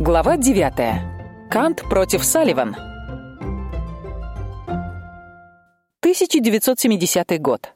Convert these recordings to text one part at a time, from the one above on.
Глава 9. Кант против Салливан. 1970 год.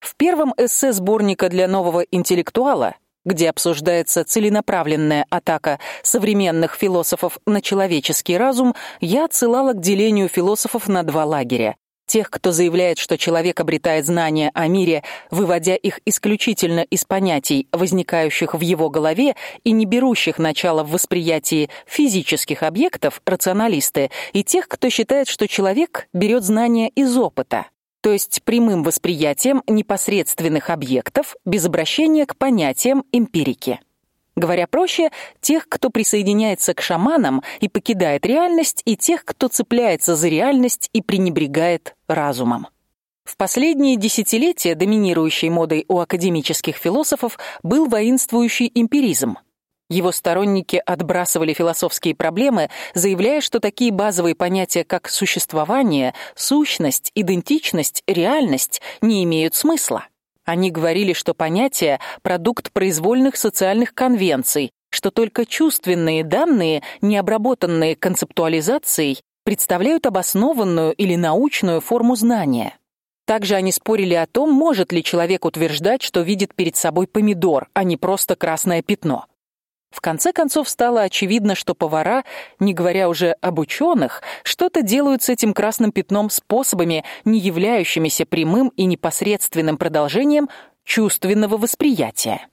В первом эссе сборника для нового интеллектуала, где обсуждается целенаправленная атака современных философов на человеческий разум, я отсылала к делению философов на два лагеря: тех, кто заявляет, что человек обретает знания о мире, выводя их исключительно из понятий, возникающих в его голове и не берущих начало в восприятии физических объектов, рационалисты, и тех, кто считает, что человек берет знания из опыта, то есть прямым восприятием непосредственных объектов без обращения к понятиям эмпирики. Говоря проще, тех, кто присоединяется к шаманам и покидает реальность, и тех, кто цепляется за реальность и пренебрегает разумом. В последние десятилетия доминирующей модой у академических философов был воинствующий эмпиризм. Его сторонники отбрасывали философские проблемы, заявляя, что такие базовые понятия, как существование, сущность, идентичность, реальность не имеют смысла. Они говорили, что понятие продукт произвольных социальных конвенций, что только чувственные данные, не обработанные концептуализацией, представляют обоснованную или научную форму знания. Также они спорили о том, может ли человек утверждать, что видит перед собой помидор, а не просто красное пятно. В конце концов стало очевидно, что повара, не говоря уже об ученых, что-то делают с этим красным пятном способами, не являющимися прямым и непосредственным продолжением чувственного восприятия.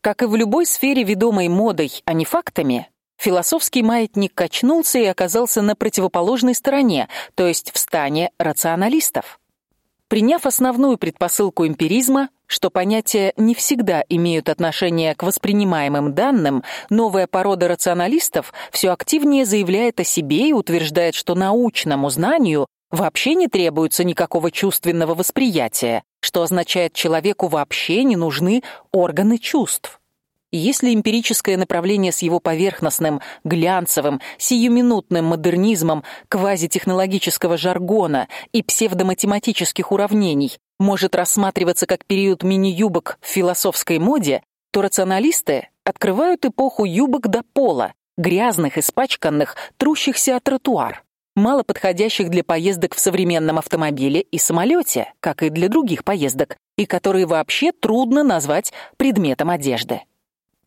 Как и в любой сфере ведомой модой, а не фактами, философский маятник качнулся и оказался на противоположной стороне, то есть в стане рационалистов. Приняв основную предпосылку эмпиризма, что понятия не всегда имеют отношение к воспринимаемым данным, новая порода рационалистов все активнее заявляет о себе и утверждает, что научному знанию вообще не требуется никакого чувственного восприятия, что означает, человеку вообще не нужны органы чувств. Если эмпирическое направление с его поверхностным, глянцевым, сиюминутным модернизмом квазитехнологического жаргона и псевдоматематических уравнений может рассматриваться как период мини-юбок в философской моде, то рационалисты открывают эпоху юбок до пола, грязных, испачканных, трущихся о тротуар, мало подходящих для поездок в современном автомобиле и самолете, как и для других поездок, и которые вообще трудно назвать предметом одежды.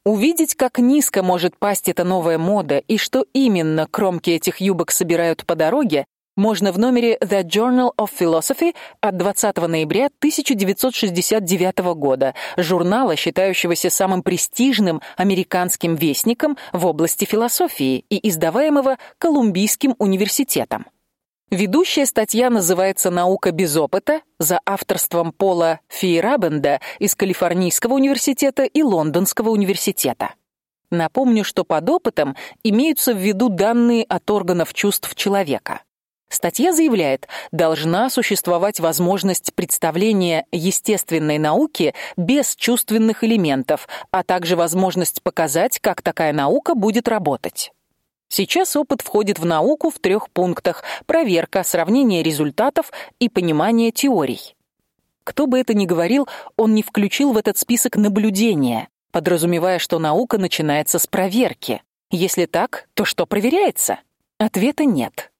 Увидеть, как низко может пасть эта новая мода и что именно кромки этих юбок собирают по дороге, можно в номере The Journal of Philosophy от 20 ноября 1969 года, журнала, считающегося самым престижным американским вестником в области философии и издаваемого Колумбийским университетом. Ведущая статья называется «Наука без опыта» за авторством Пола Фейрабенда из Калифорнийского университета и Лондонского университета. Напомню, что под опытом имеются в виду данные от органов чувств человека. Статья заявляет, должна существовать возможность представления естественной науки без чувственных элементов, а также возможность показать, как такая наука будет работать. Сейчас опыт входит в науку в трех пунктах: проверка, сравнение результатов и понимание теорий. Кто бы это ни говорил, он не включил в этот список наблюдения, подразумевая, что наука начинается с проверки. Если так, то что проверяется? Ответа нет.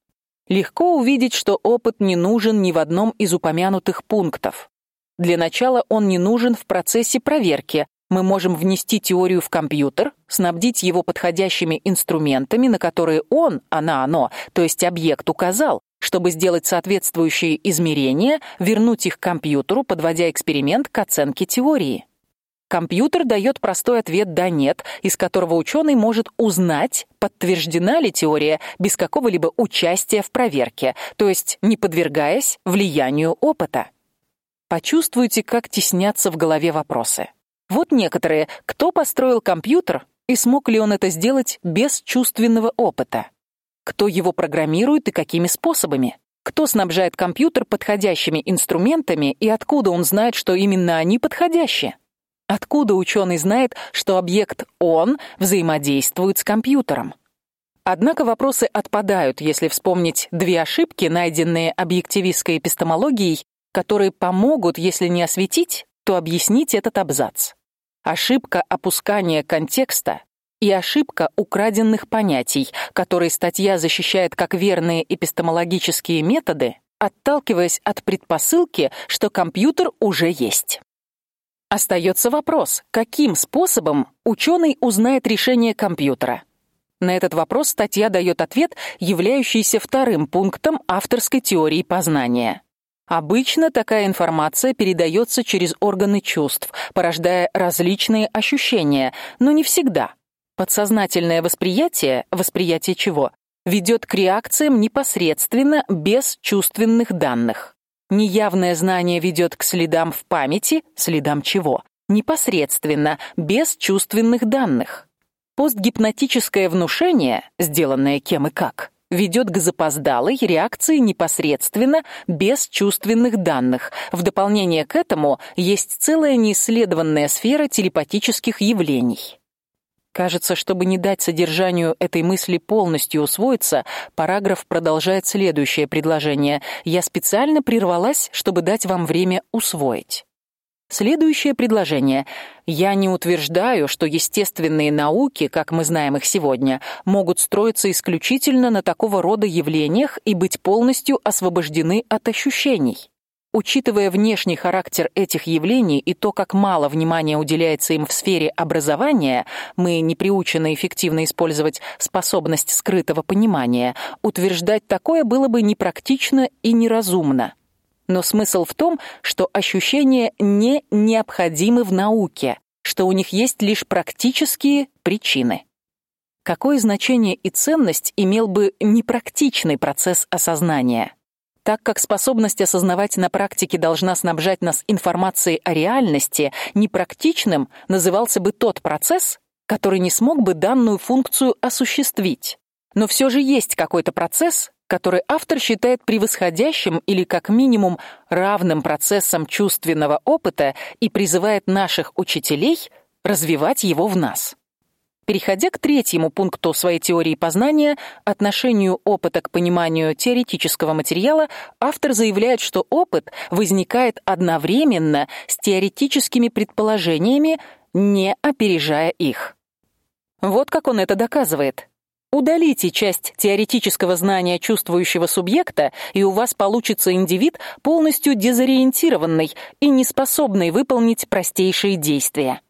Легко увидеть, что опыт не нужен ни в одном из упомянутых пунктов. Для начала он не нужен в процессе проверки, мы можем внести теорию в компьютер, снабдить его подходящими инструментами, на которые он, она, оно, то есть объект указал, чтобы сделать соответствующие измерения, вернуть их компьютеру, подводя эксперимент к оценке теории. Компьютер дает простой ответ да нет, из которого ученый может узнать, подтверждена ли теория без какого-либо участия в проверке, то есть не подвергаясь влиянию опыта. Почувствуйте, как теснятся в голове вопросы. Вот некоторые. Кто построил компьютер и смог ли он это сделать без чувственного опыта? Кто его программирует и какими способами? Кто снабжает компьютер подходящими инструментами и откуда он знает, что именно они подходящие? Откуда ученый знает, что объект он взаимодействует с компьютером? Однако вопросы отпадают, если вспомнить две ошибки, найденные объективистской эпистемологией, которые помогут, если не осветить, то объяснить этот абзац. Ошибка опускания контекста и ошибка украденных понятий, которые статья защищает как верные эпистемологические методы, отталкиваясь от предпосылки, что компьютер уже есть. Остается вопрос, каким способом ученый узнает решение компьютера. На этот вопрос статья дает ответ, являющийся вторым пунктом авторской теории познания. Обычно такая информация передается через органы чувств, порождая различные ощущения, но не всегда. Подсознательное восприятие, восприятие чего, ведет к реакциям непосредственно без чувственных данных. Неявное знание ведет к следам в памяти, следам чего? Непосредственно, без чувственных данных. Постгипнотическое внушение, сделанное кем и как, ведет к запоздалой реакции непосредственно, без чувственных данных. В дополнение к этому есть целая неисследованная сфера телепатических явлений. Кажется, чтобы не дать содержанию этой мысли полностью усвоиться, параграф продолжает следующее предложение. Я специально прервалась, чтобы дать вам время усвоить. Следующее предложение. Я не утверждаю, что естественные науки, как мы знаем их сегодня, могут строиться исключительно на такого рода явлениях и быть полностью освобождены от ощущений. Учитывая внешний характер этих явлений и то, как мало внимания уделяется им в сфере образования, мы не приучены эффективно использовать способность скрытого понимания. Утверждать такое было бы непрактично и неразумно. Но смысл в том, что ощущения не необходимы в науке, что у них есть лишь практические причины. Какое значение и ценность имел бы непрактичный процесс осознания? Так как способность осознавать на практике должна снабжать нас информацией о реальности, непрактичным назывался бы тот процесс, который не смог бы данную функцию осуществить. Но все же есть какой-то процесс, который автор считает превосходящим или как минимум равным процессом чувственного опыта и призывает наших учителей развивать его в нас. Переходя к третьему пункту своей теории познания, отношению опыта к пониманию теоретического материала, автор заявляет, что опыт возникает одновременно с теоретическими предположениями, не опережая их. Вот как он это доказывает. Удалите часть теоретического знания чувствующего субъекта, и у вас получится индивид полностью дезориентированный и неспособный выполнить простейшие действия.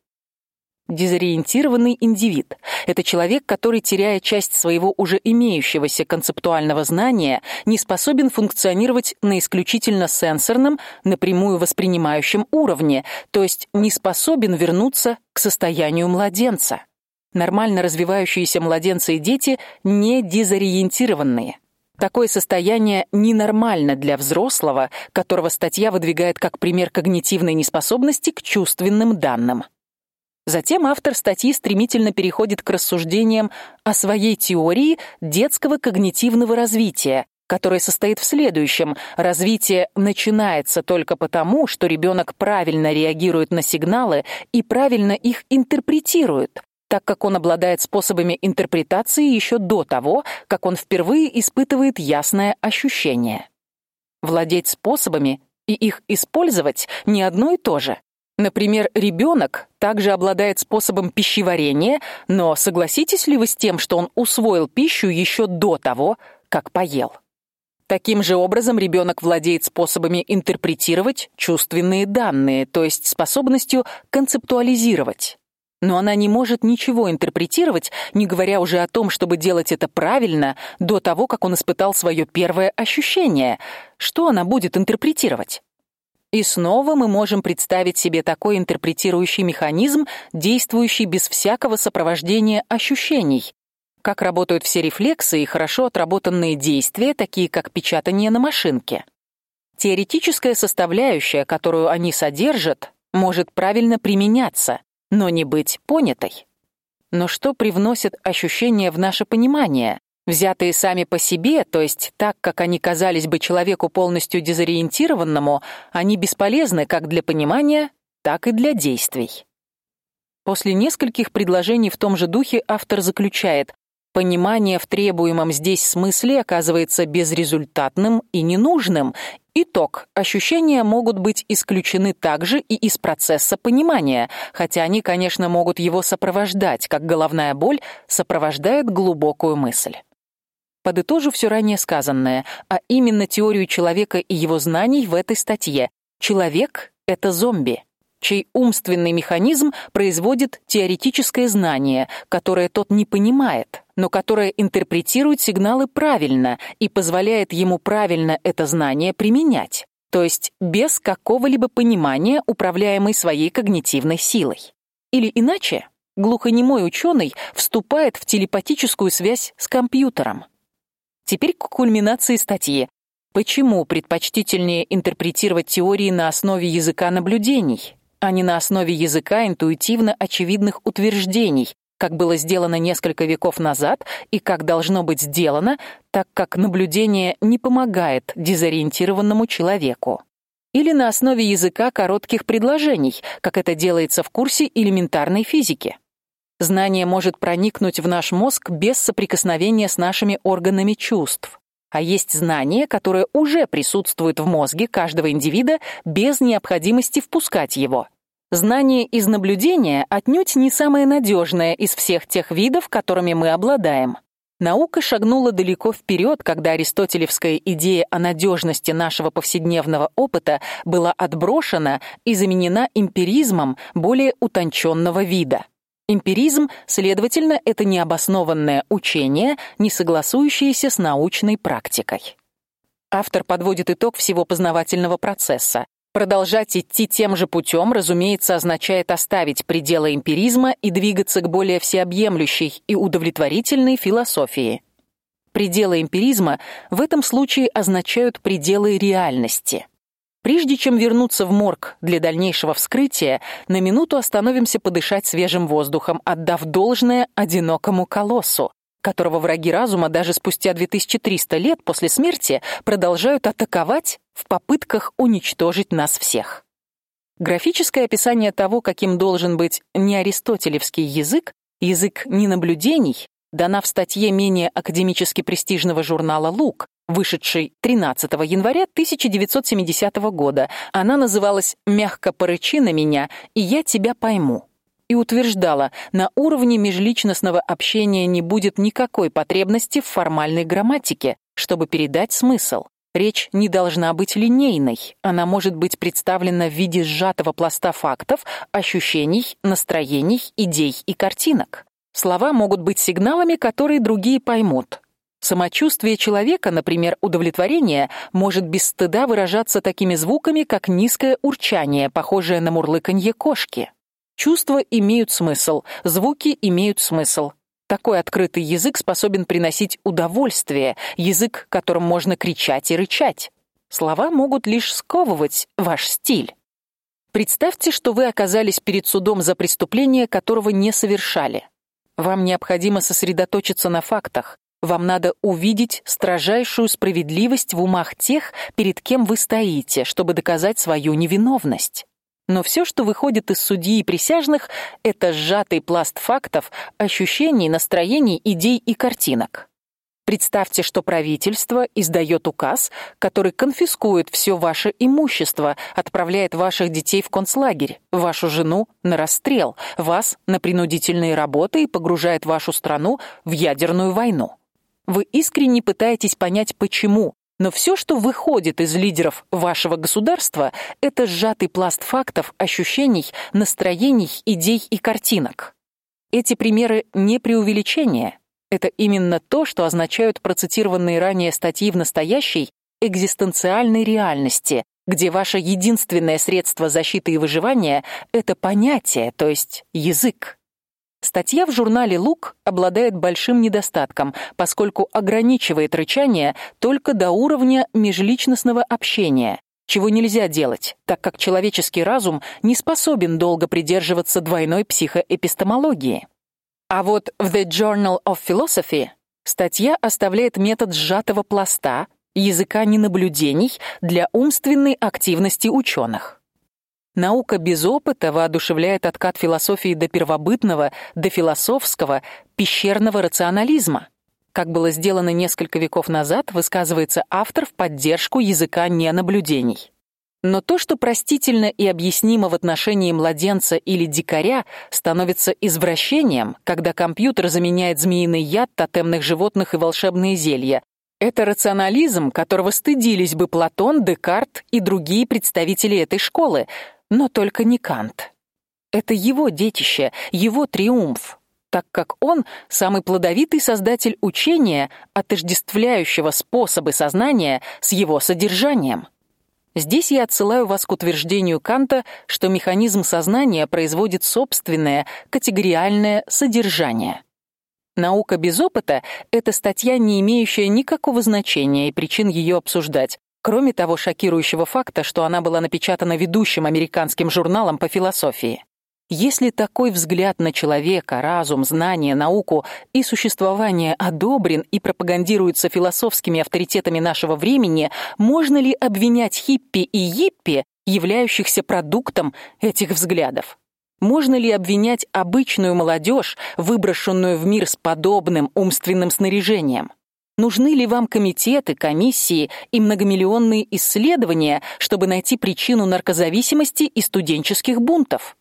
Дезориентированный индивид это человек, который, теряя часть своего уже имеющегося концептуального знания, не способен функционировать на исключительно сенсорном, напрямую воспринимающем уровне, то есть не способен вернуться к состоянию младенца. Нормально развивающиеся младенцы и дети не дезориентированные. Такое состояние ненормально для взрослого, которого статья выдвигает как пример когнитивной неспособности к чувственным данным. Затем автор статьи стремительно переходит к рассуждениям о своей теории детского когнитивного развития, которая состоит в следующем: развитие начинается только потому, что ребенок правильно реагирует на сигналы и правильно их интерпретирует, так как он обладает способами интерпретации еще до того, как он впервые испытывает ясное ощущение. Владеть способами и их использовать не одно и то же. Например, ребенок также обладает способом пищеварения, но согласитесь ли вы с тем, что он усвоил пищу еще до того, как поел? Таким же образом ребенок владеет способами интерпретировать чувственные данные, то есть способностью концептуализировать. Но она не может ничего интерпретировать, не говоря уже о том, чтобы делать это правильно до того, как он испытал свое первое ощущение. Что она будет интерпретировать? И снова мы можем представить себе такой интерпретирующий механизм, действующий без всякого сопровождения ощущений. Как работают все рефлексы и хорошо отработанные действия, такие как печатание на машинке. Теоретическая составляющая, которую они содержат, может правильно применяться, но не быть понятой. Но что привносит ощущения в наше понимание? Взятые сами по себе, то есть так, как они казались бы человеку полностью дезориентированному, они бесполезны как для понимания, так и для действий. После нескольких предложений в том же духе автор заключает: Понимание в требуемом здесь смысле оказывается безрезультатным и ненужным. Итог: ощущения могут быть исключены также и из процесса понимания, хотя они, конечно, могут его сопровождать, как головная боль сопровождает глубокую мысль. Подытожу все ранее сказанное, а именно теорию человека и его знаний в этой статье. Человек это зомби чей умственный механизм производит теоретическое знание, которое тот не понимает, но которое интерпретирует сигналы правильно и позволяет ему правильно это знание применять, то есть без какого-либо понимания, управляемой своей когнитивной силой. Или иначе, глухонемой ученый вступает в телепатическую связь с компьютером. Теперь к кульминации статьи. Почему предпочтительнее интерпретировать теории на основе языка наблюдений, а не на основе языка интуитивно очевидных утверждений, как было сделано несколько веков назад и как должно быть сделано, так как наблюдение не помогает дезориентированному человеку. Или на основе языка коротких предложений, как это делается в курсе элементарной физики. Знание может проникнуть в наш мозг без соприкосновения с нашими органами чувств. А есть знание, которое уже присутствует в мозге каждого индивида без необходимости впускать его. Знание из наблюдения отнюдь не самое надежное из всех тех видов, которыми мы обладаем. Наука шагнула далеко вперед, когда аристотелевская идея о надежности нашего повседневного опыта была отброшена и заменена эмпиризмом более утонченного вида. Эмпиризм, следовательно, это необоснованное учение, не согласующееся с научной практикой. Автор подводит итог всего познавательного процесса. Продолжать идти тем же путем, разумеется, означает оставить пределы эмпиризма и двигаться к более всеобъемлющей и удовлетворительной философии. Пределы эмпиризма в этом случае означают пределы реальности. Прежде чем вернуться в морг для дальнейшего вскрытия, на минуту остановимся подышать свежим воздухом, отдав должное одинокому колоссу, которого враги разума даже спустя 2300 лет после смерти продолжают атаковать в попытках уничтожить нас всех. Графическое описание того, каким должен быть не аристотелевский язык, язык не наблюдений, дана в статье менее академически престижного журнала Лук, вышедшей 13 января 1970 года. Она называлась «Мягко порычи на меня, и я тебя пойму» и утверждала, на уровне межличностного общения не будет никакой потребности в формальной грамматике, чтобы передать смысл. Речь не должна быть линейной. Она может быть представлена в виде сжатого пласта фактов, ощущений, настроений, идей и картинок. Слова могут быть сигналами, которые другие поймут. Самочувствие человека, например, удовлетворение, может без стыда выражаться такими звуками, как низкое урчание, похожее на мурлыканье кошки. Чувства имеют смысл, звуки имеют смысл. Такой открытый язык способен приносить удовольствие, язык, которым можно кричать и рычать. Слова могут лишь сковывать ваш стиль. Представьте, что вы оказались перед судом за преступление, которого не совершали. Вам необходимо сосредоточиться на фактах, вам надо увидеть строжайшую справедливость в умах тех, перед кем вы стоите, чтобы доказать свою невиновность. Но все, что выходит из судьи и присяжных, это сжатый пласт фактов, ощущений, настроений, идей и картинок. Представьте, что правительство издает указ, который конфискует все ваше имущество, отправляет ваших детей в концлагерь, вашу жену на расстрел, вас на принудительные работы и погружает вашу страну в ядерную войну. Вы искренне пытаетесь понять почему, но все, что выходит из лидеров вашего государства, это сжатый пласт фактов, ощущений, настроений, идей и картинок. Эти примеры не преувеличение. Это именно то, что означают процитированные ранее статьи в настоящей экзистенциальной реальности, где ваше единственное средство защиты и выживания это понятие, то есть язык. Статья в журнале Лук обладает большим недостатком, поскольку ограничивает рычание только до уровня межличностного общения, чего нельзя делать, так как человеческий разум не способен долго придерживаться двойной психоэпистемологии. А вот в The Journal of Philosophy статья оставляет метод сжатого пласта, языка ненаблюдений для умственной активности ученых. Наука без опыта воодушевляет откат философии до первобытного, до философского, пещерного рационализма. Как было сделано несколько веков назад, высказывается автор в поддержку языка ненаблюдений. Но то, что простительно и объяснимо в отношении младенца или дикаря, становится извращением, когда компьютер заменяет змеиный яд тотемных животных и волшебные зелья. Это рационализм, которого стыдились бы Платон, Декарт и другие представители этой школы, но только не Кант. Это его детище, его триумф, так как он самый плодовитый создатель учения, отождествляющего способы сознания с его содержанием. Здесь я отсылаю вас к утверждению Канта, что механизм сознания производит собственное категориальное содержание. Наука без опыта это статья, не имеющая никакого значения и причин ее обсуждать. Кроме того шокирующего факта, что она была напечатана ведущим американским журналом по философии. Если такой взгляд на человека, разум, знание, науку и существование одобрен и пропагандируется философскими авторитетами нашего времени, можно ли обвинять хиппи и йиппи, являющихся продуктом этих взглядов? Можно ли обвинять обычную молодежь, выброшенную в мир с подобным умственным снаряжением? Нужны ли вам комитеты, комиссии и многомиллионные исследования, чтобы найти причину наркозависимости и студенческих бунтов?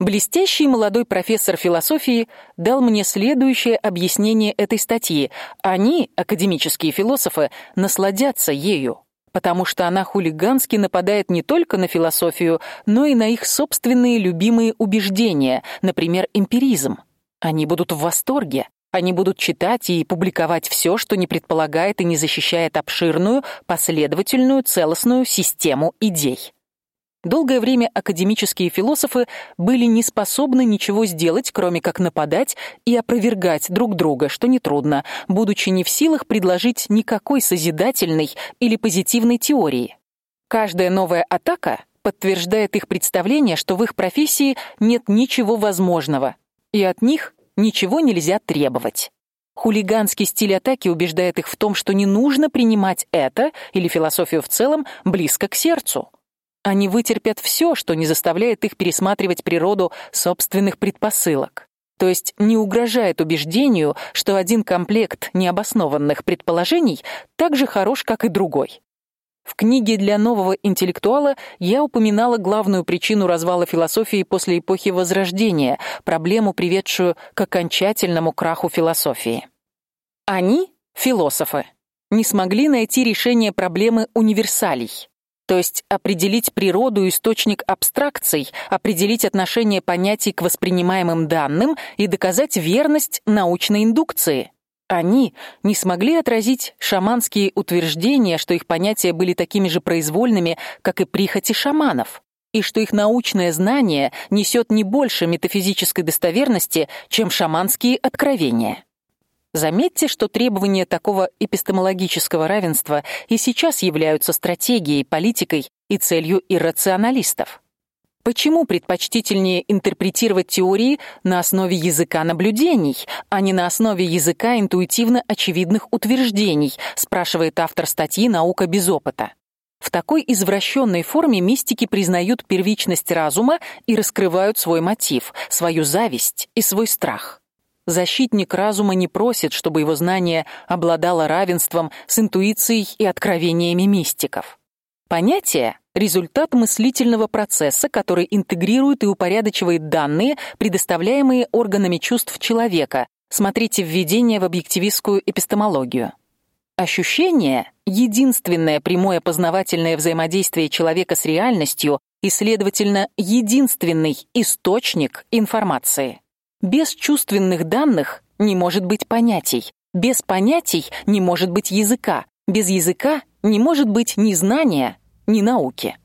Блестящий молодой профессор философии дал мне следующее объяснение этой статьи. Они, академические философы, насладятся ею, потому что она хулигански нападает не только на философию, но и на их собственные любимые убеждения, например, эмпиризм. Они будут в восторге. Они будут читать и публиковать все, что не предполагает и не защищает обширную, последовательную, целостную систему идей. Долгое время академические философы были не способны ничего сделать, кроме как нападать и опровергать друг друга, что нетрудно, будучи не в силах предложить никакой созидательной или позитивной теории. Каждая новая атака подтверждает их представление, что в их профессии нет ничего возможного, и от них ничего нельзя требовать. Хулиганский стиль атаки убеждает их в том, что не нужно принимать это или философию в целом близко к сердцу. Они вытерпят все, что не заставляет их пересматривать природу собственных предпосылок. То есть не угрожает убеждению, что один комплект необоснованных предположений так же хорош, как и другой. В книге для нового интеллектуала я упоминала главную причину развала философии после эпохи Возрождения, проблему, приведшую к окончательному краху философии. Они, философы, не смогли найти решение проблемы универсалей то есть определить природу источник абстракций, определить отношение понятий к воспринимаемым данным и доказать верность научной индукции. Они не смогли отразить шаманские утверждения, что их понятия были такими же произвольными, как и прихоти шаманов, и что их научное знание несет не больше метафизической достоверности, чем шаманские откровения. Заметьте, что требования такого эпистемологического равенства и сейчас являются стратегией, политикой и целью иррационалистов. Почему предпочтительнее интерпретировать теории на основе языка наблюдений, а не на основе языка интуитивно очевидных утверждений, спрашивает автор статьи Наука без опыта. В такой извращенной форме мистики признают первичность разума и раскрывают свой мотив, свою зависть и свой страх. Защитник разума не просит, чтобы его знание обладало равенством с интуицией и откровениями мистиков. Понятие результат мыслительного процесса, который интегрирует и упорядочивает данные, предоставляемые органами чувств человека. Смотрите введение в объективистскую эпистемологию. Ощущение единственное прямое познавательное взаимодействие человека с реальностью и, следовательно, единственный источник информации. Без чувственных данных не может быть понятий, без понятий не может быть языка, без языка не может быть ни знания, ни науки.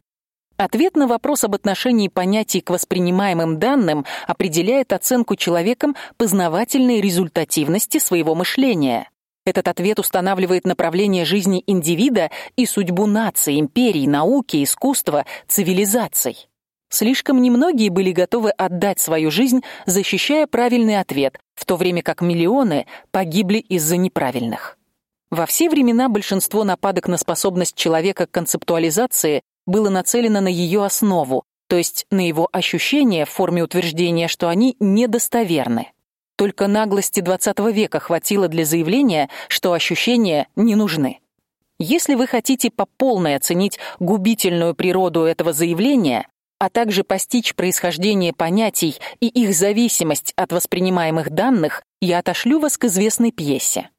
Ответ на вопрос об отношении понятий к воспринимаемым данным определяет оценку человеком познавательной результативности своего мышления. Этот ответ устанавливает направление жизни индивида и судьбу нации, империй, науки, искусства, цивилизаций. Слишком немногие были готовы отдать свою жизнь, защищая правильный ответ, в то время как миллионы погибли из-за неправильных. Во все времена большинство нападок на способность человека к концептуализации было нацелено на ее основу, то есть на его ощущения в форме утверждения, что они недостоверны. Только наглости XX века хватило для заявления, что ощущения не нужны. Если вы хотите по полной оценить губительную природу этого заявления, а также постичь происхождение понятий и их зависимость от воспринимаемых данных, я отошлю вас к известной пьесе.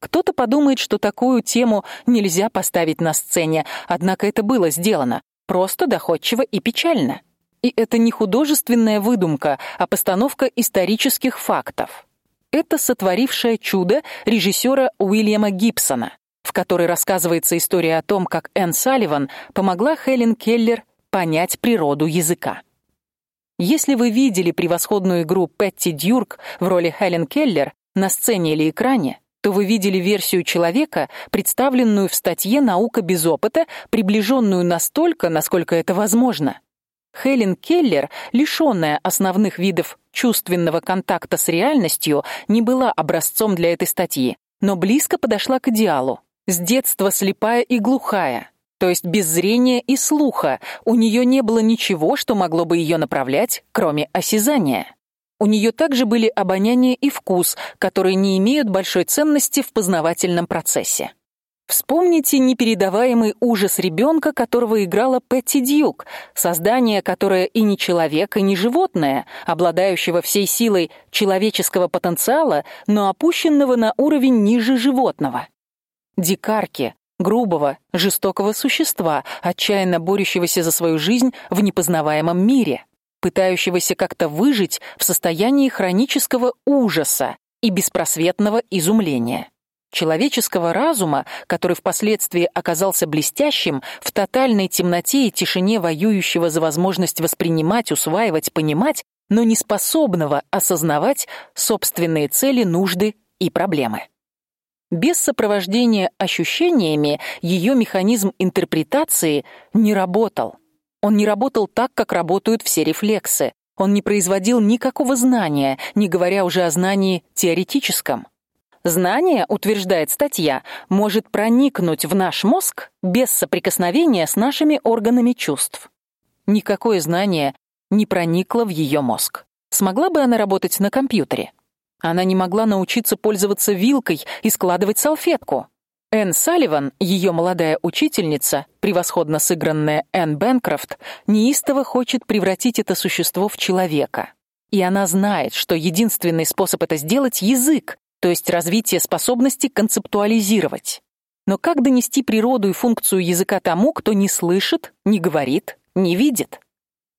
Кто-то подумает, что такую тему нельзя поставить на сцене, однако это было сделано, просто доходчиво и печально. И это не художественная выдумка, а постановка исторических фактов. Это сотворившее чудо режиссера Уильяма Гибсона, в которой рассказывается история о том, как Энн Салливан помогла Хелен Келлер понять природу языка. Если вы видели превосходную игру Петти Дюрк в роли Хелен Келлер на сцене или экране, то вы видели версию человека, представленную в статье Наука без опыта, приближенную настолько, насколько это возможно. Хелен Келлер, лишённая основных видов чувственного контакта с реальностью, не была образцом для этой статьи, но близко подошла к идеалу. С детства слепая и глухая, то есть без зрения и слуха, у неё не было ничего, что могло бы её направлять, кроме осязания. У неё также были обоняние и вкус, которые не имеют большой ценности в познавательном процессе. Вспомните непередаваемый ужас ребенка, которого играла Петти Дьюк, создание, которое и не человек, и не животное, обладающего всей силой человеческого потенциала, но опущенного на уровень ниже животного. Дикарки, грубого, жестокого существа, отчаянно борющегося за свою жизнь в непознаваемом мире, пытающегося как-то выжить в состоянии хронического ужаса и беспросветного изумления человеческого разума, который впоследствии оказался блестящим в тотальной темноте и тишине воюющего за возможность воспринимать, усваивать, понимать, но не способного осознавать собственные цели, нужды и проблемы. Без сопровождения ощущениями ее механизм интерпретации не работал. Он не работал так, как работают все рефлексы. Он не производил никакого знания, не говоря уже о знании теоретическом. Знание, утверждает статья, может проникнуть в наш мозг без соприкосновения с нашими органами чувств. Никакое знание не проникло в ее мозг. Смогла бы она работать на компьютере? Она не могла научиться пользоваться вилкой и складывать салфетку. Энн Салливан, ее молодая учительница, превосходно сыгранная Энн Бенкрофт, неистово хочет превратить это существо в человека. И она знает, что единственный способ это сделать язык, то есть развитие способности концептуализировать. Но как донести природу и функцию языка тому, кто не слышит, не говорит, не видит?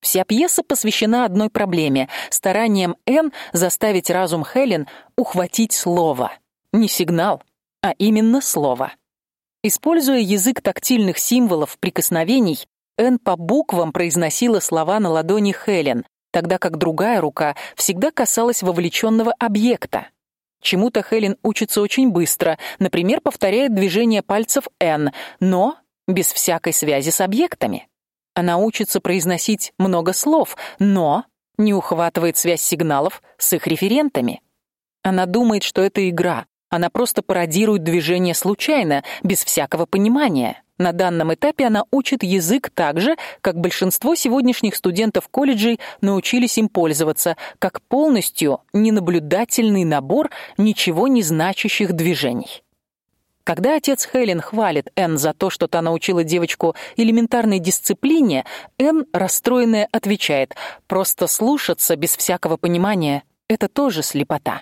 Вся пьеса посвящена одной проблеме стараниям Н заставить разум Хелен ухватить слово, не сигнал, а именно слово. Используя язык тактильных символов, прикосновений, Н по буквам произносила слова на ладони Хелен, тогда как другая рука всегда касалась вовлеченного объекта. Чему-то Хелен учится очень быстро, например, повторяет движение пальцев N, но без всякой связи с объектами. Она учится произносить много слов, но не ухватывает связь сигналов с их референтами. Она думает, что это игра. Она просто пародирует движение случайно, без всякого понимания. На данном этапе она учит язык так же, как большинство сегодняшних студентов колледжей научились им пользоваться, как полностью ненаблюдательный набор ничего не значащих движений. Когда отец Хелен хвалит Энн за то, что та научила девочку элементарной дисциплине, Энн, расстроенная, отвечает: "Просто слушаться без всякого понимания это тоже слепота".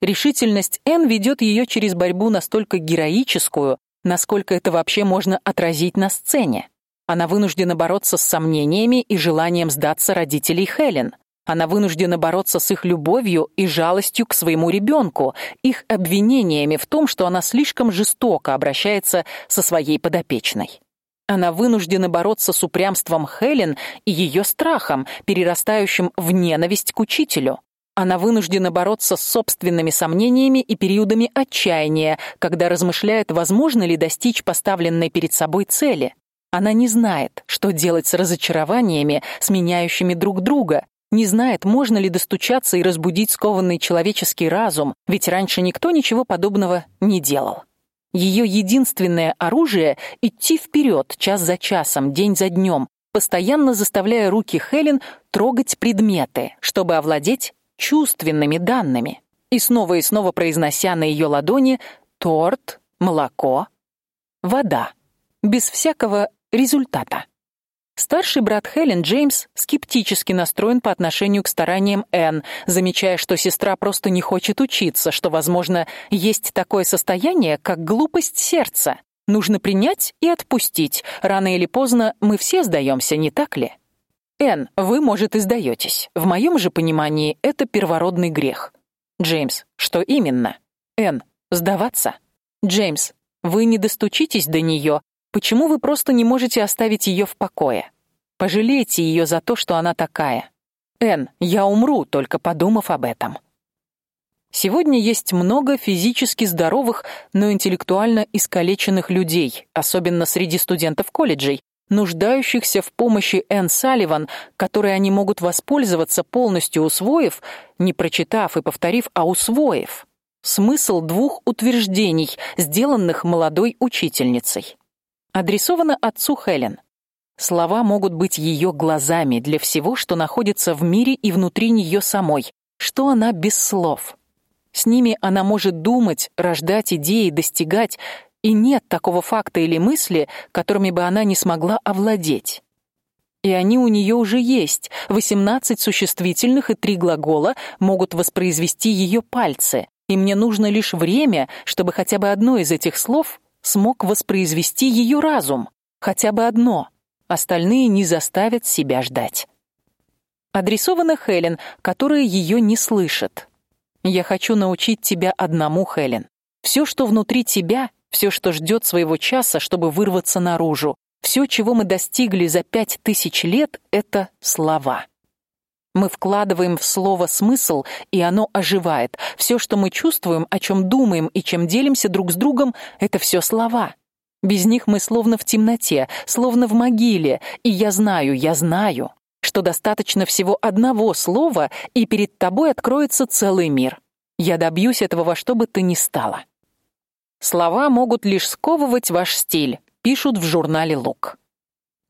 Решительность Энн ведет ее через борьбу настолько героическую, насколько это вообще можно отразить на сцене. Она вынуждена бороться с сомнениями и желанием сдаться родителей Хелен. Она вынуждена бороться с их любовью и жалостью к своему ребенку, их обвинениями в том, что она слишком жестоко обращается со своей подопечной. Она вынуждена бороться с упрямством Хелен и ее страхом, перерастающим в ненависть к учителю. Она вынуждена бороться с собственными сомнениями и периодами отчаяния, когда размышляет, возможно ли достичь поставленной перед собой цели. Она не знает, что делать с разочарованиями, сменяющими друг друга, не знает, можно ли достучаться и разбудить скованный человеческий разум, ведь раньше никто ничего подобного не делал. Ее единственное оружие идти вперед час за часом, день за днем, постоянно заставляя руки Хелен трогать предметы, чтобы овладеть чувственными данными, и снова и снова произнося на ее ладони торт, молоко, вода, без всякого результата. Старший брат Хелен Джеймс скептически настроен по отношению к стараниям Энн, замечая, что сестра просто не хочет учиться, что, возможно, есть такое состояние, как глупость сердца. Нужно принять и отпустить. Рано или поздно мы все сдаемся, не так ли? Энн, вы, может, и сдаетесь. В моем же понимании это первородный грех. Джеймс, что именно? Энн, сдаваться? Джеймс, вы не достучитесь до нее, Почему вы просто не можете оставить ее в покое? Пожалейте ее за то, что она такая. Эн, я умру, только подумав об этом. Сегодня есть много физически здоровых, но интеллектуально искалеченных людей, особенно среди студентов колледжей, нуждающихся в помощи Энн Салливан, которой они могут воспользоваться полностью усвоив, не прочитав и повторив, а усвоив смысл двух утверждений, сделанных молодой учительницей. Адресовано отцу Хелен. Слова могут быть ее глазами для всего, что находится в мире и внутри нее самой, что она без слов. С ними она может думать, рождать идеи, достигать, и нет такого факта или мысли, которыми бы она не смогла овладеть. И они у нее уже есть. 18 существительных и три глагола могут воспроизвести ее пальцы. И мне нужно лишь время, чтобы хотя бы одно из этих слов смог воспроизвести ее разум, хотя бы одно. Остальные не заставят себя ждать. Адресовано Хелен, которая ее не слышит. Я хочу научить тебя одному, Хелен. Все, что внутри тебя, все, что ждет своего часа, чтобы вырваться наружу, все, чего мы достигли за пять тысяч лет, это слова. Мы вкладываем в слово смысл, и оно оживает. Все, что мы чувствуем, о чем думаем и чем делимся друг с другом, это все слова. Без них мы словно в темноте, словно в могиле, и я знаю, я знаю, что достаточно всего одного слова, и перед тобой откроется целый мир. Я добьюсь этого во что бы то ни стало. Слова могут лишь сковывать ваш стиль, пишут в журнале Лук.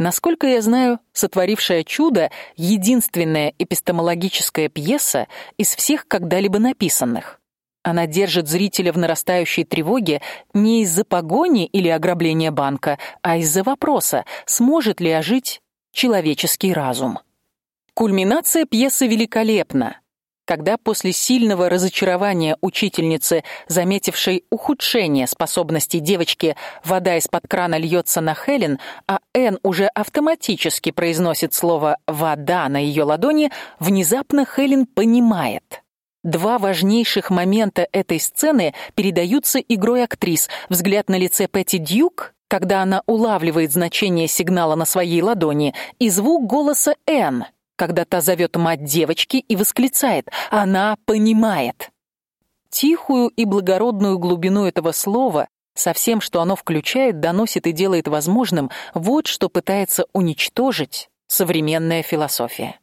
Насколько я знаю, сотворившая чудо единственная эпистемологическая пьеса из всех когда-либо написанных. Она держит зрителя в нарастающей тревоге не из-за погони или ограбления банка, а из-за вопроса: сможет ли ожить человеческий разум. Кульминация пьесы великолепна когда после сильного разочарования учительницы, заметившей ухудшение способностей девочки, вода из-под крана льется на Хелен, а Эн уже автоматически произносит слово вода на ее ладони, внезапно Хелен понимает. Два важнейших момента этой сцены передаются игрой актрис. Взгляд на лице Пэтти Дьюк, когда она улавливает значение сигнала на своей ладони, и звук голоса Эн, когда та зовет мать девочки и восклицает: "Она понимает". Тихую и благородную глубину этого слова, со всем, что оно включает, доносит и делает возможным, вот что пытается уничтожить современная философия.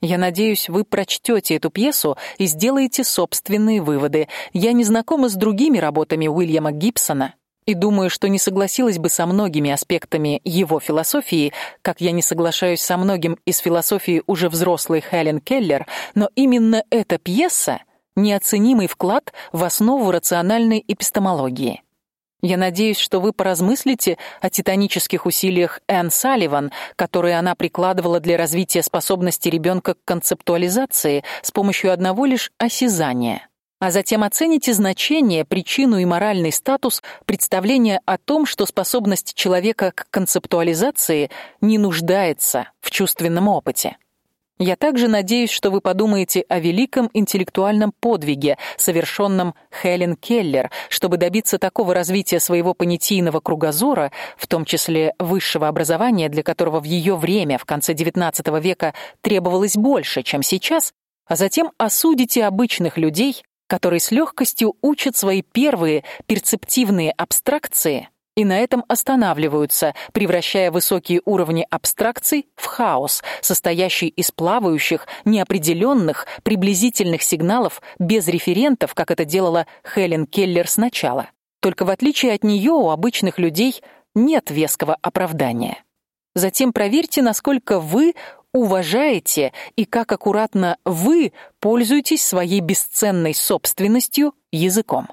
Я надеюсь, вы прочтете эту пьесу и сделаете собственные выводы. Я не знакома с другими работами Уильяма Гибсона, и думаю, что не согласилась бы со многими аспектами его философии, как я не соглашаюсь со многим из философии уже взрослой Хелен Келлер, но именно эта пьеса неоценимый вклад в основу рациональной эпистемологии. Я надеюсь, что вы поразмыслите о титанических усилиях Энн Салливан, которые она прикладывала для развития способности ребенка к концептуализации с помощью одного лишь осязания а затем оцените значение, причину и моральный статус представления о том, что способность человека к концептуализации не нуждается в чувственном опыте. Я также надеюсь, что вы подумаете о великом интеллектуальном подвиге, совершенном Хелен Келлер, чтобы добиться такого развития своего понятийного кругозора, в том числе высшего образования, для которого в ее время, в конце XIX века, требовалось больше, чем сейчас, а затем осудите обычных людей, который с легкостью учат свои первые перцептивные абстракции и на этом останавливаются, превращая высокие уровни абстракций в хаос, состоящий из плавающих, неопределенных, приблизительных сигналов без референтов, как это делала Хелен Келлер сначала. Только в отличие от нее у обычных людей нет веского оправдания. Затем проверьте, насколько вы уважаете и как аккуратно вы пользуетесь своей бесценной собственностью языком.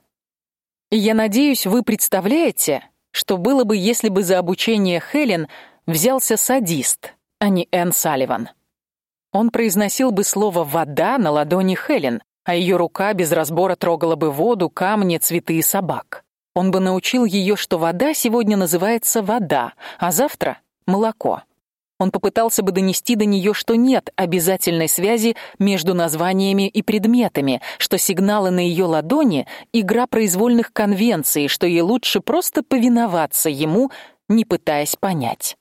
Я надеюсь, вы представляете, что было бы, если бы за обучение Хелен взялся садист, а не Энн Салливан. Он произносил бы слово «вода» на ладони Хелен, а ее рука без разбора трогала бы воду, камни, цветы и собак. Он бы научил ее, что вода сегодня называется вода, а завтра молоко. Он попытался бы донести до нее, что нет обязательной связи между названиями и предметами, что сигналы на ее ладони игра произвольных конвенций, что ей лучше просто повиноваться ему, не пытаясь понять.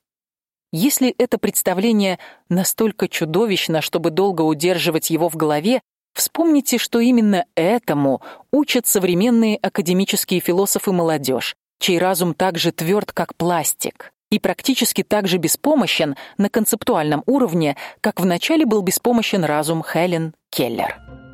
Если это представление настолько чудовищно, чтобы долго удерживать его в голове, Вспомните, что именно этому учат современные академические философы молодежь, чей разум так же тверд, как пластик, и практически так же беспомощен на концептуальном уровне, как вначале был беспомощен разум Хелен Келлер.